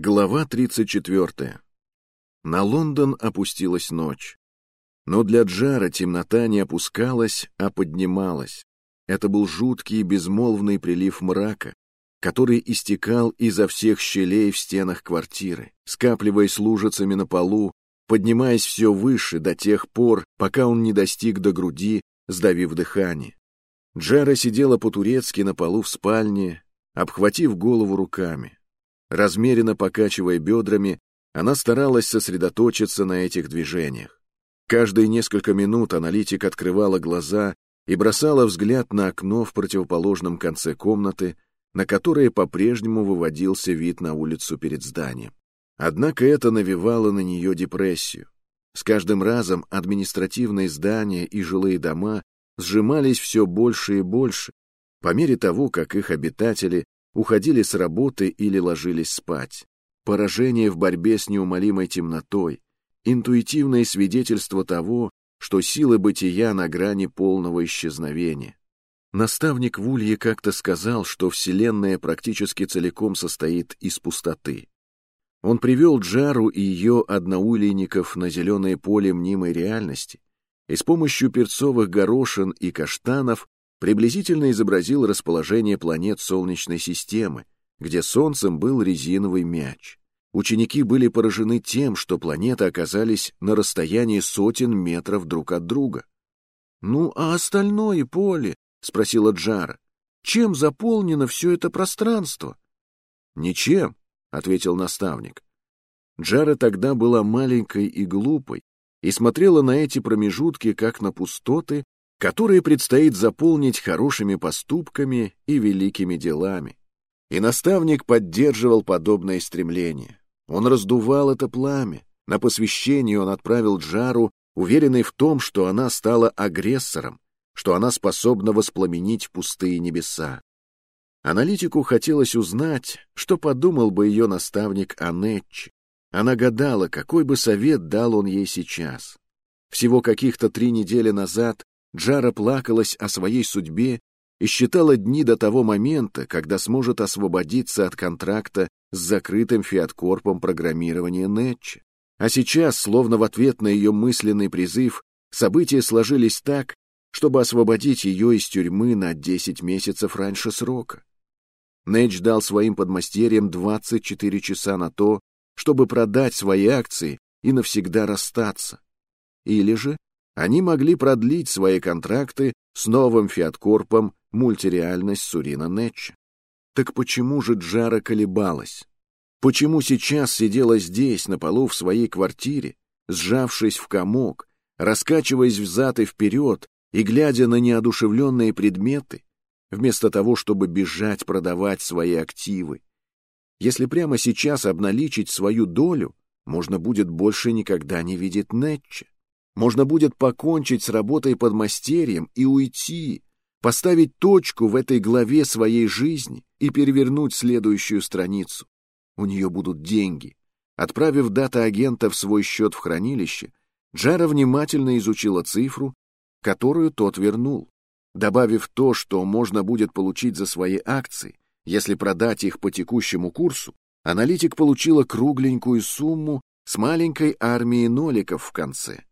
Глава 34. На Лондон опустилась ночь. Но для Джара темнота не опускалась, а поднималась. Это был жуткий безмолвный прилив мрака, который истекал изо всех щелей в стенах квартиры, скапливаясь лужицами на полу, поднимаясь все выше до тех пор, пока он не достиг до груди, сдавив дыхание. Джара сидела по-турецки на полу в спальне, обхватив голову руками. Размеренно покачивая бедрами, она старалась сосредоточиться на этих движениях. Каждые несколько минут аналитик открывала глаза и бросала взгляд на окно в противоположном конце комнаты, на которое по-прежнему выводился вид на улицу перед зданием. Однако это навевало на нее депрессию. С каждым разом административные здания и жилые дома сжимались все больше и больше, по мере того, как их обитатели уходили с работы или ложились спать. Поражение в борьбе с неумолимой темнотой, интуитивное свидетельство того, что силы бытия на грани полного исчезновения. Наставник в Улье как-то сказал, что Вселенная практически целиком состоит из пустоты. Он привел Джару и ее одноулейников на зеленое поле мнимой реальности и с помощью перцовых горошин и каштанов приблизительно изобразил расположение планет Солнечной системы, где Солнцем был резиновый мяч. Ученики были поражены тем, что планеты оказались на расстоянии сотен метров друг от друга. «Ну, а остальное поле?» — спросила Джара. «Чем заполнено все это пространство?» «Ничем», — ответил наставник. Джара тогда была маленькой и глупой и смотрела на эти промежутки как на пустоты, которые предстоит заполнить хорошими поступками и великими делами. И наставник поддерживал подобное стремление. Он раздувал это пламя. На посвящение он отправил Джару, уверенный в том, что она стала агрессором, что она способна воспламенить пустые небеса. Аналитику хотелось узнать, что подумал бы ее наставник о. Она гадала, какой бы совет дал он ей сейчас. Всего каких-то три недели назад Джара плакалась о своей судьбе и считала дни до того момента, когда сможет освободиться от контракта с закрытым фиаткорпом программирования Нетча. А сейчас, словно в ответ на ее мысленный призыв, события сложились так, чтобы освободить ее из тюрьмы на 10 месяцев раньше срока. Нэтч дал своим подмастерьям 24 часа на то, чтобы продать свои акции и навсегда расстаться. Или же они могли продлить свои контракты с новым фиаткорпом мультиреальность Сурина Нетча. Так почему же Джара колебалась? Почему сейчас сидела здесь, на полу в своей квартире, сжавшись в комок, раскачиваясь взад и вперед и глядя на неодушевленные предметы, вместо того, чтобы бежать продавать свои активы? Если прямо сейчас обналичить свою долю, можно будет больше никогда не видеть Нетча. Можно будет покончить с работой под мастерьем и уйти, поставить точку в этой главе своей жизни и перевернуть следующую страницу. У нее будут деньги. Отправив дата-агента в свой счет в хранилище, Джара внимательно изучила цифру, которую тот вернул. Добавив то, что можно будет получить за свои акции, если продать их по текущему курсу, аналитик получила кругленькую сумму с маленькой армией ноликов в конце.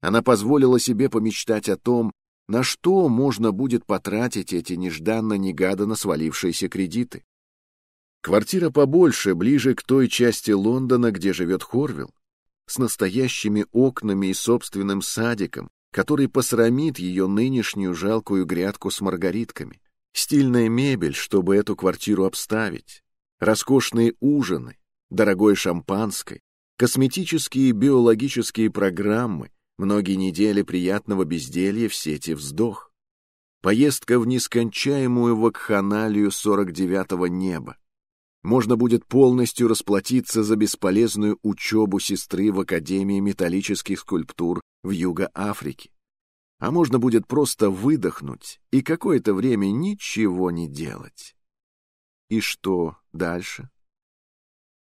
Она позволила себе помечтать о том, на что можно будет потратить эти нежданно-негаданно свалившиеся кредиты. Квартира побольше, ближе к той части Лондона, где живет Хорвилл, с настоящими окнами и собственным садиком, который посрамит ее нынешнюю жалкую грядку с маргаритками. Стильная мебель, чтобы эту квартиру обставить, роскошные ужины, дорогое шампанское, косметические биологические программы, Многие недели приятного безделья в сети вздох. Поездка в нескончаемую вакханалию 49-го неба. Можно будет полностью расплатиться за бесполезную учебу сестры в Академии металлических скульптур в Юго-Африке. А можно будет просто выдохнуть и какое-то время ничего не делать. И что дальше?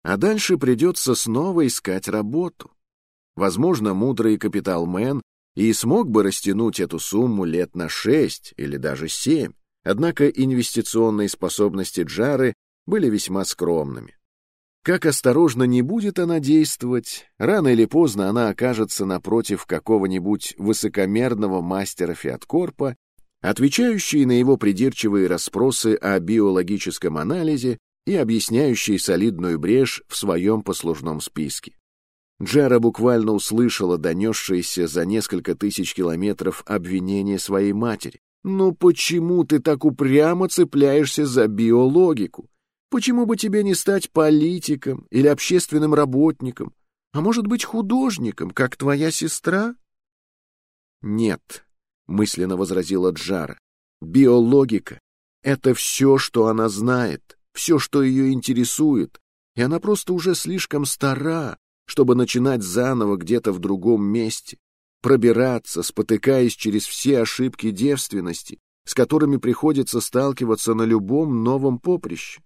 А дальше придется снова искать работу. Возможно, мудрый капиталмен и смог бы растянуть эту сумму лет на шесть или даже семь, однако инвестиционные способности Джары были весьма скромными. Как осторожно не будет она действовать, рано или поздно она окажется напротив какого-нибудь высокомерного мастера Фиаткорпа, отвечающий на его придирчивые расспросы о биологическом анализе и объясняющий солидную брешь в своем послужном списке. Джара буквально услышала донесшееся за несколько тысяч километров обвинение своей матери. «Ну почему ты так упрямо цепляешься за биологику? Почему бы тебе не стать политиком или общественным работником, а может быть художником, как твоя сестра? Нет, мысленно возразила Джара. Биологика — это все, что она знает, все, что ее интересует, и она просто уже слишком стара, чтобы начинать заново где-то в другом месте, пробираться, спотыкаясь через все ошибки девственности, с которыми приходится сталкиваться на любом новом поприще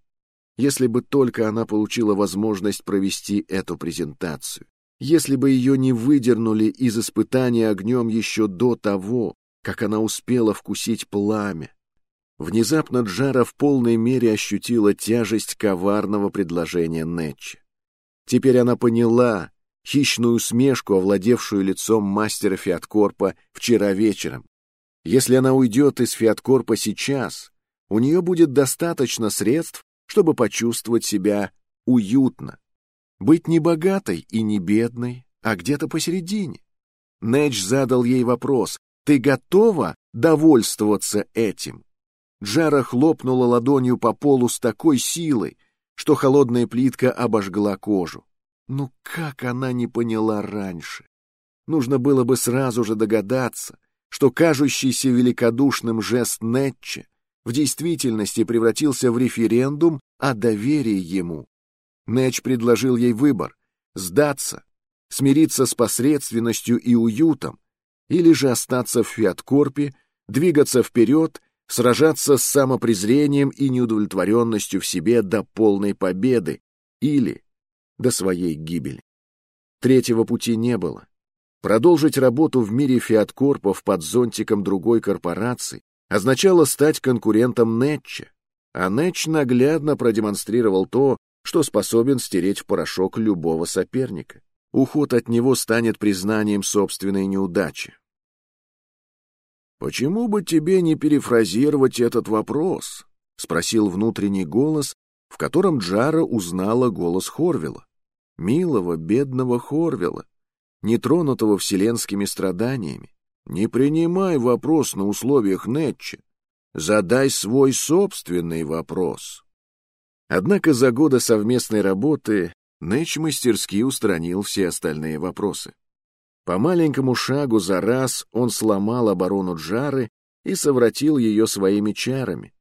если бы только она получила возможность провести эту презентацию, если бы ее не выдернули из испытания огнем еще до того, как она успела вкусить пламя. Внезапно Джара в полной мере ощутила тяжесть коварного предложения Нетча. Теперь она поняла хищную усмешку, овладевшую лицом мастера Фиаткорпа вчера вечером. Если она уйдет из Фиаткорпа сейчас, у нее будет достаточно средств, чтобы почувствовать себя уютно. Быть не богатой и не бедной, а где-то посередине. Нэдж задал ей вопрос, «Ты готова довольствоваться этим?» Джара хлопнула ладонью по полу с такой силой, что холодная плитка обожгла кожу. Ну как она не поняла раньше? Нужно было бы сразу же догадаться, что кажущийся великодушным жест Нетча в действительности превратился в референдум о доверии ему. Нэч предложил ей выбор — сдаться, смириться с посредственностью и уютом, или же остаться в Фиаткорпе, двигаться вперед, сражаться с самопрезрением и неудовлетворенностью в себе до полной победы, или до своей гибели. Третьего пути не было. Продолжить работу в мире Фиаткорпов под зонтиком другой корпорации, означало стать конкурентом Нетча, а Нетч наглядно продемонстрировал то, что способен стереть в порошок любого соперника. Уход от него станет признанием собственной неудачи. «Почему бы тебе не перефразировать этот вопрос?» — спросил внутренний голос, в котором Джара узнала голос Хорвела. Милого, бедного Хорвела, нетронутого вселенскими страданиями. Не принимай вопрос на условиях Нетча. Задай свой собственный вопрос. Однако за годы совместной работы Нэтч мастерски устранил все остальные вопросы. По маленькому шагу за раз он сломал оборону Джары и совратил ее своими чарами.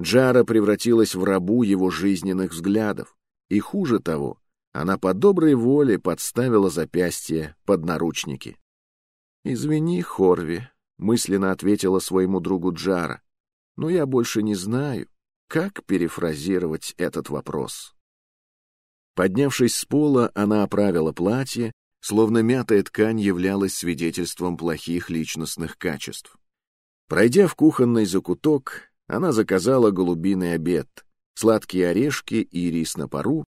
Джара превратилась в рабу его жизненных взглядов, и хуже того, она по доброй воле подставила запястье под наручники. «Извини, Хорви», — мысленно ответила своему другу Джара, «но я больше не знаю, как перефразировать этот вопрос». Поднявшись с пола, она оправила платье, словно мятая ткань являлась свидетельством плохих личностных качеств. Пройдя в кухонный закуток, она заказала голубиный обед, сладкие орешки и рис на пару,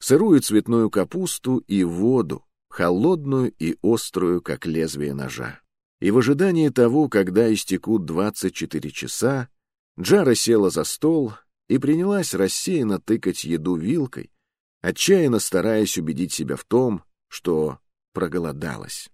сырую цветную капусту и воду, холодную и острую, как лезвие ножа. И в ожидании того, когда истекут 24 часа, Джара села за стол и принялась рассеянно тыкать еду вилкой, отчаянно стараясь убедить себя в том, что проголодалась.